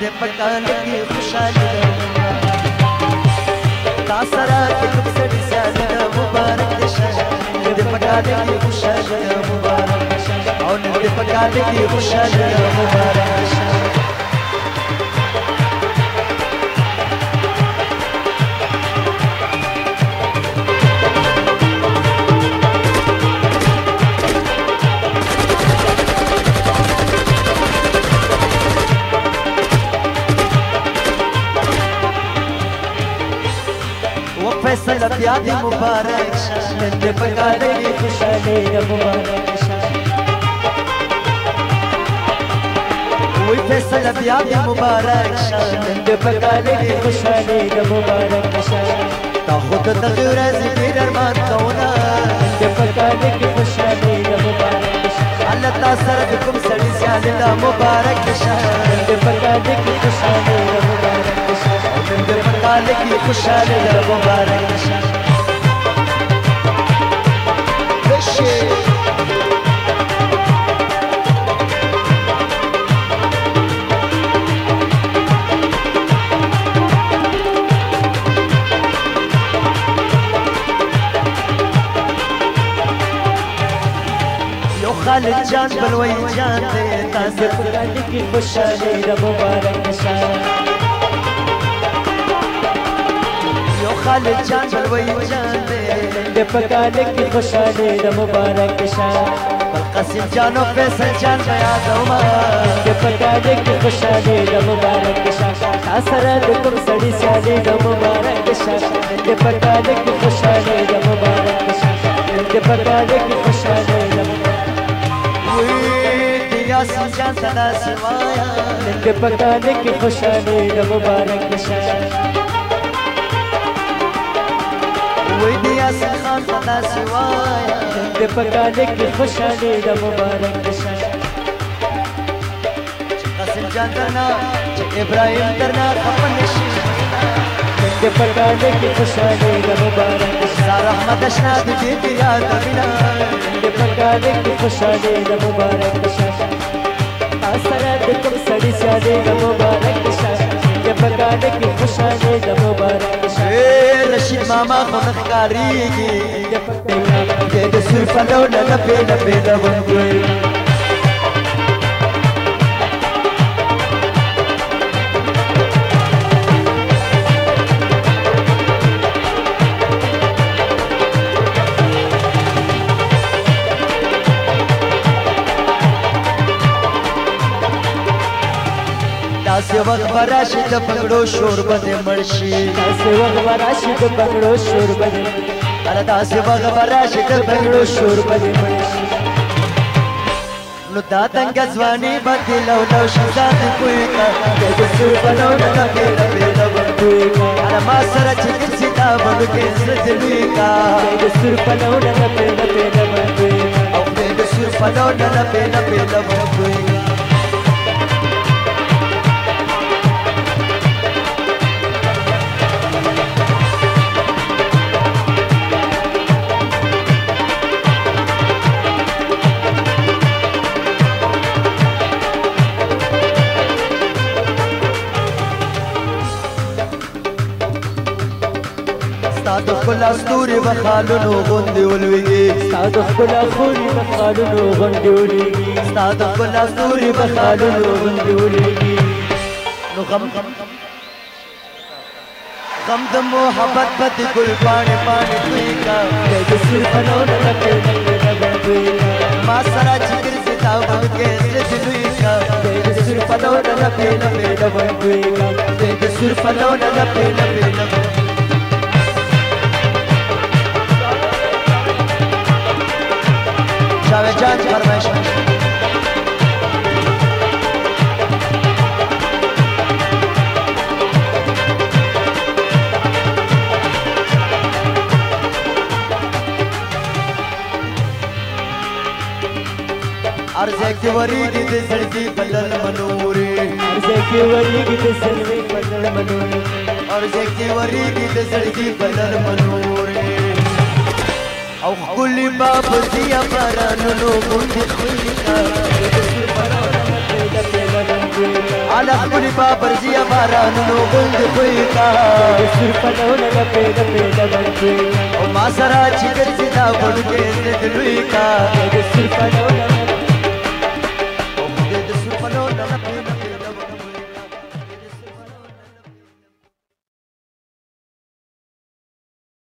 दे पटान की खुशहाली तासरा के तुमसे ज्यादा मुबारक शहर दे पटान की खुशहाली मुबारक और दे पटान की खुशहाली मुबारक शहर بیا دې مبارک شه نن دې په کال کې خوشاله دې مبارک شه وې فیصله بیا دې مبارک شه نن دې په کال کې خوشاله دې مبارک شه تا خود ته غرض دې درمان کونه دې په کال کې خوشاله دې مبارک الله تا سره کوم سړي سیاله دا مبارک شه دې په کال کې خوشاله دې مبارک شه دې په کال کې خوشاله دې مبارک شه خالد جان بلوي جان دې تاسو په ګډ کې خوشاله رب مبارک شه یو خالد جان بلوي جان دې په ګډ کې خوشاله رب مبارک شه قاسم جان او فیصل جان بیا دوما دې په ګډ کې خوشاله رب مبارک شه سره د کوم سړي ساده رب مبارک شه دې په ګډ کې خوشاله رب مبارک شه دې په ګډ کې خوشاله سي جان صدا سوايا نک پتا نک خوشالي د مبارک شه وې دي اسن خان صدا سوايا نک پتا نک خوشالي د مبارک شه قسم جان درنا چې ابراهيم درنا خپن شي نک پتا نک خوشالي د مبارک شه رحمت شنا د دې پیار د بنا نک پتا نک خوشالي د مبارک شه سره د کوم سړي سره د مبارک شه د پکاله کې خوشاله د مبارک شه رشید ماما په مخکاریږي د پکاله کې د سر په لونه لپه لپه لونه وخت براشي د پنګړو شور باندې مړشي داسې وخت براشي د پنګړو شور باندې اره داسې وخت براشي د پنګړو شور باندې مړشي نو دا تنگ ځواني باندې لو لو شزاد کوی کا د سر په نو د کې د پیدا کوی کا اره ما سره چې کسي دا باندې کې سجلوي کا د سر په نو د پیدا پیدا کوی او د سر په نو د پیدا پیدا کوی د خپل استوري په خالونو غوندې ولويږي ستا د خپل استوري په خالونو غوندې ولويږي ستا د خپل استوري په خالونو غوندې ولويږي نو غم غم د محبت په ګل پاڼې پاڼې دوی کا د صرف نور تکل ما سره چې ګرځي تا وګه سره دوی کا د صرف نور تکل نه پیدا وندوي کا د صرف نور تکل نه پیدا جان فرمایش ارزه کې وریږي د سړي بدل منوري ارزه کې وریږي د سړي بدل منوري ارزه کې وریږي د سړي بدل منوري ګل ما پسیا پرانو غوندې خوېتا الا خپل بابر جي امارانو غوند خويتا سر پدونه پیدا پیدا باندې او ما سره چې ګرځي دا وړ کې دلوي کا سر پدونه